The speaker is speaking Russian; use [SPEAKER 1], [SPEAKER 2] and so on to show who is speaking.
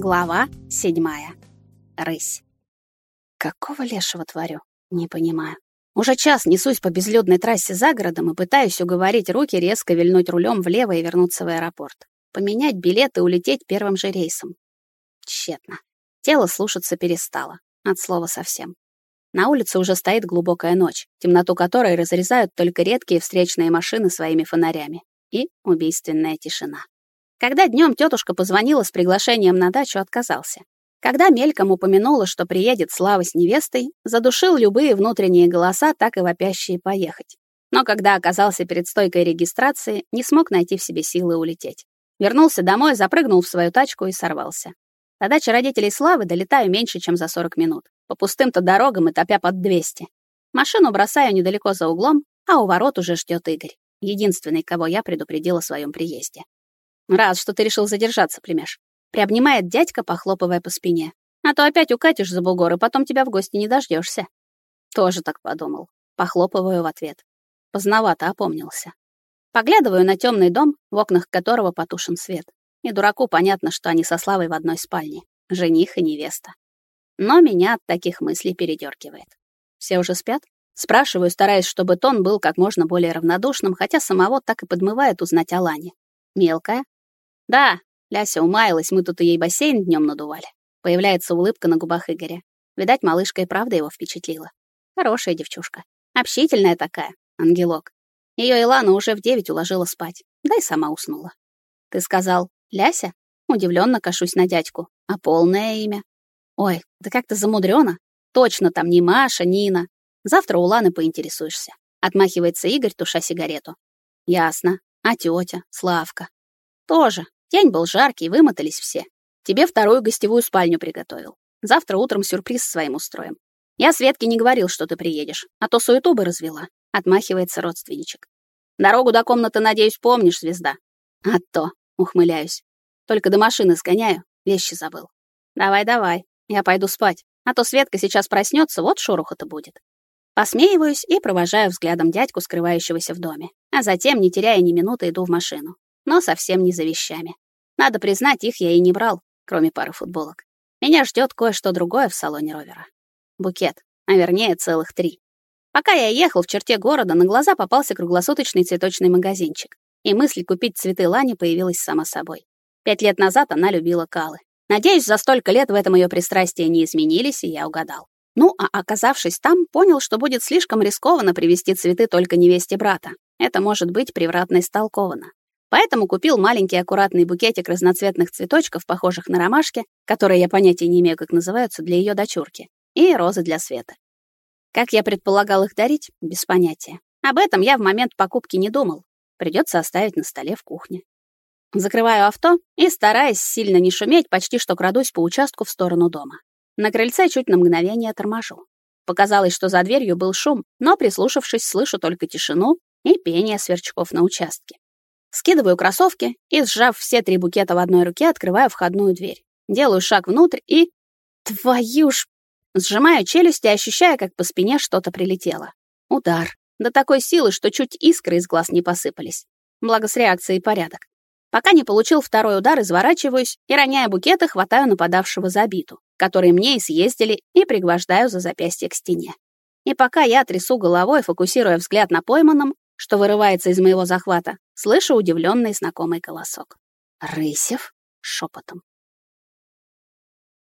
[SPEAKER 1] Глава седьмая. Рысь. Какого лешего творю? Не понимаю. Уже час несусь по безлюдной трассе за городом и пытаюсь уговорить руки резко вильнуть рулем влево и вернуться в аэропорт. Поменять билет и улететь первым же рейсом. Тщетно. Тело слушаться перестало. От слова совсем. На улице уже стоит глубокая ночь, темноту которой разрезают только редкие встречные машины своими фонарями. И убийственная тишина. Когда днем тетушка позвонила с приглашением на дачу, отказался. Когда мельком упомянула, что приедет Слава с невестой, задушил любые внутренние голоса, так и вопящие поехать. Но когда оказался перед стойкой регистрации, не смог найти в себе силы улететь. Вернулся домой, запрыгнул в свою тачку и сорвался. До дачи родителей Славы долетаю меньше, чем за 40 минут. По пустым-то дорогам и топя под 200. Машину бросаю недалеко за углом, а у ворот уже ждет Игорь. Единственный, кого я предупредила о своем приезде. Рад, что ты решил задержаться, племяш. Приобнимает дядька, похлопывая по спине. А то опять укатишь за бугор, и потом тебя в гости не дождешься. Тоже так подумал. Похлопываю в ответ. Поздновато опомнился. Поглядываю на темный дом, в окнах которого потушен свет. И дураку понятно, что они со Славой в одной спальне. Жених и невеста. Но меня от таких мыслей передергивает. Все уже спят? Спрашиваю, стараясь, чтобы тон был как можно более равнодушным, хотя самого так и подмывает узнать о Лане. Мелкая, «Да, Ляся умаялась, мы тут ей бассейн днем надували». Появляется улыбка на губах Игоря. Видать, малышка и правда его впечатлила. Хорошая девчушка. Общительная такая, ангелок. Ее Илана уже в девять уложила спать, да и сама уснула. «Ты сказал, Ляся?» Удивленно кашусь на дядьку. «А полное имя?» «Ой, да как-то замудрено. Точно там не Маша, Нина. Завтра у Ланы поинтересуешься». Отмахивается Игорь, туша сигарету. «Ясно. А тетя, Славка?» «Тоже. День был жаркий, вымотались все. Тебе вторую гостевую спальню приготовил. Завтра утром сюрприз своим устроим. Я Светке не говорил, что ты приедешь, а то суету бы развела. Отмахивается родственничек. Дорогу до комнаты, надеюсь, помнишь, звезда? А то, ухмыляюсь. Только до машины сгоняю, вещи забыл. Давай, давай, я пойду спать, а то Светка сейчас проснется, вот шороха-то будет. Посмеиваюсь и провожаю взглядом дядьку, скрывающегося в доме, а затем, не теряя ни минуты, иду в машину но совсем не за вещами. Надо признать, их я и не брал, кроме пары футболок. Меня ждет кое-что другое в салоне ровера. Букет, а вернее целых три. Пока я ехал в черте города, на глаза попался круглосуточный цветочный магазинчик, и мысль купить цветы Лани появилась сама собой. Пять лет назад она любила калы. Надеюсь, за столько лет в этом ее пристрастия не изменились, и я угадал. Ну, а оказавшись там, понял, что будет слишком рискованно привезти цветы только невесте брата. Это может быть превратно истолковано. Поэтому купил маленький аккуратный букетик разноцветных цветочков, похожих на ромашки, которые я понятия не имею, как называются, для ее дочурки, и розы для Светы. Как я предполагал их дарить, без понятия. Об этом я в момент покупки не думал. Придется оставить на столе в кухне. Закрываю авто и, стараясь сильно не шуметь, почти что крадусь по участку в сторону дома. На крыльце чуть на мгновение торможу. Показалось, что за дверью был шум, но, прислушавшись, слышу только тишину и пение сверчков на участке. Скидываю кроссовки и, сжав все три букета в одной руке, открываю входную дверь. Делаю шаг внутрь и... Твою ж... Сжимаю челюсти, ощущая, как по спине что-то прилетело. Удар. До такой силы, что чуть искры из глаз не посыпались. Благо с реакцией порядок. Пока не получил второй удар, изворачиваюсь и, роняя букеты, хватаю нападавшего за обиду, который мне и съездили, и пригвождаю за запястье к стене. И пока я трясу головой, фокусируя взгляд на пойманном, что вырывается из моего захвата, слышу удивленный знакомый голосок. «Рысев?» — шепотом.